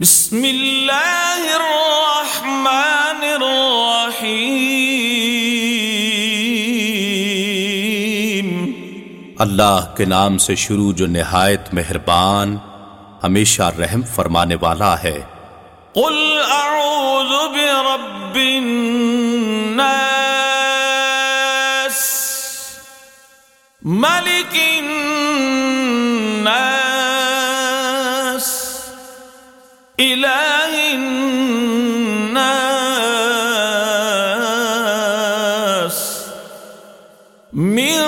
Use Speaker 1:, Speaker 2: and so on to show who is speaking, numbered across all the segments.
Speaker 1: بسم اللہ الرحمن الرحیم۔
Speaker 2: اللہ کے نام سے شروع جو نہایت مہربان ہمیشہ رحم فرمانے والا ہے۔
Speaker 1: قل اعوذ برب الناس ملک الناس۔ الہ الناس من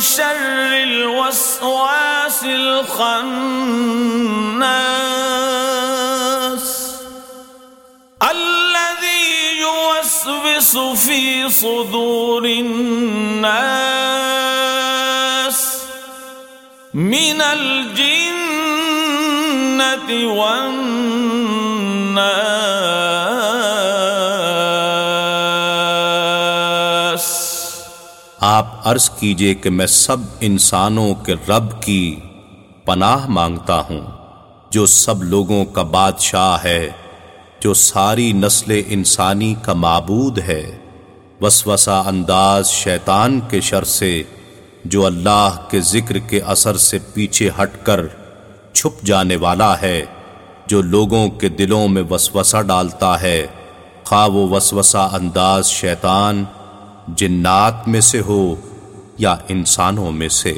Speaker 1: شر الوسواس الخناس الذي يوسوس في صدور الناس من الجنة والناس
Speaker 2: آپ عرض کیجیے کہ میں سب انسانوں کے رب کی پناہ مانگتا ہوں، جو سب لوگوں کا بادشاہ ہے، جو ساری نسل انسانی کا معبود ہے۔ وسوسہ انداز شیطان کے شر سے، جو اللہ کے ذکر کے اثر سے پیچھے ہٹ کر چھپ جانے والا ہے، جو لوگوں کے دلوں میں وسوسہ ڈالتا ہے۔ خواہ وہ وسوسہ انداز شیطان، جنات میں سے ہو یا انسانوں میں سے۔